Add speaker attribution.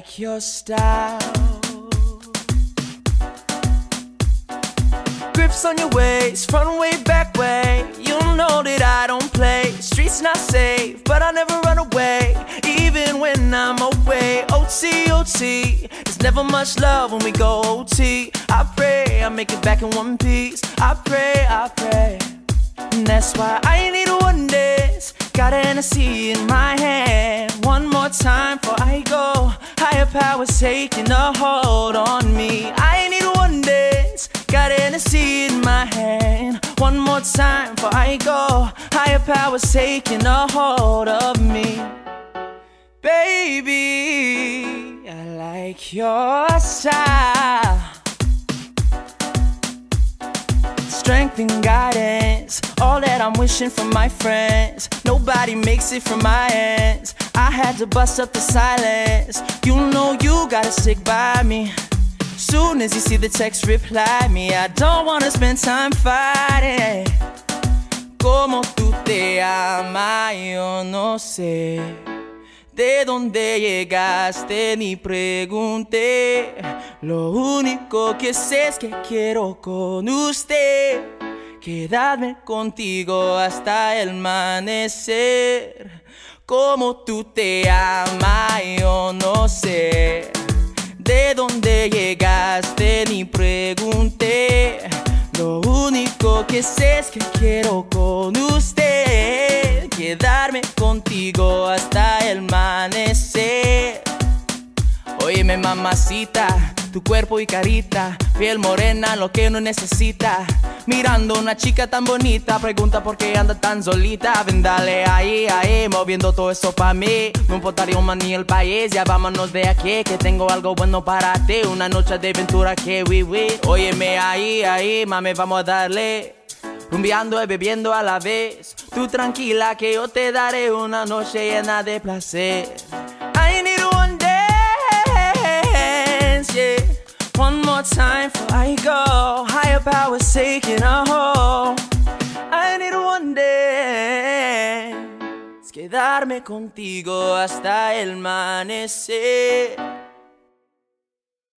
Speaker 1: like your style. Grips on your waist, front way, back way. You know that I don't play. Streets not safe, but I never run away, even when I'm away. OT, OT. There's never much love when we go OT. I pray I make it back in one piece. I pray, I pray. And that's why I need. Got an Hennessy in my hand. One more time before I go. Higher powers taking a hold on me. I need one dance. Got an Hennessy in my hand. One more time before I go. Higher powers taking a hold of me. Baby, I like your style. Strength and guidance, all that I'm wishing for my friends. Nobody makes it from my ends. I had to bust up the silence. You know you gotta stick by me. Soon as you see the text, reply me. I don't wanna spend time fighting. Como tú te amas, yo no sé. De dónde llegaste ni pregunté. Lo único que sé es que quiero con usted quedarme contigo hasta el amanecer. Como tú te amas, yo no sé. De dónde llegaste ni pregunté. Lo único que sé es que quiero con usted quedarme contigo hasta el amanecer. Óyeme mamacita, tu cuerpo y carita, piel morena, lo que uno necesita. Mirando una chica tan bonita, pregunta por qué anda tan solita. Ven, dale ahí, ahí, moviendo todo eso pa' mí. No importaría un ni el país, ya vámonos de aquí, que tengo algo bueno para ti. Una noche de aventura que we. Óyeme ahí, ahí, mami, vamos a darle. Rumbeando y bebiendo a la vez. Tú tranquila que yo te daré una noche llena de placer. More time before I go. Higher powers taking a hold. I need one dance. Quedarme contigo hasta el amanecer.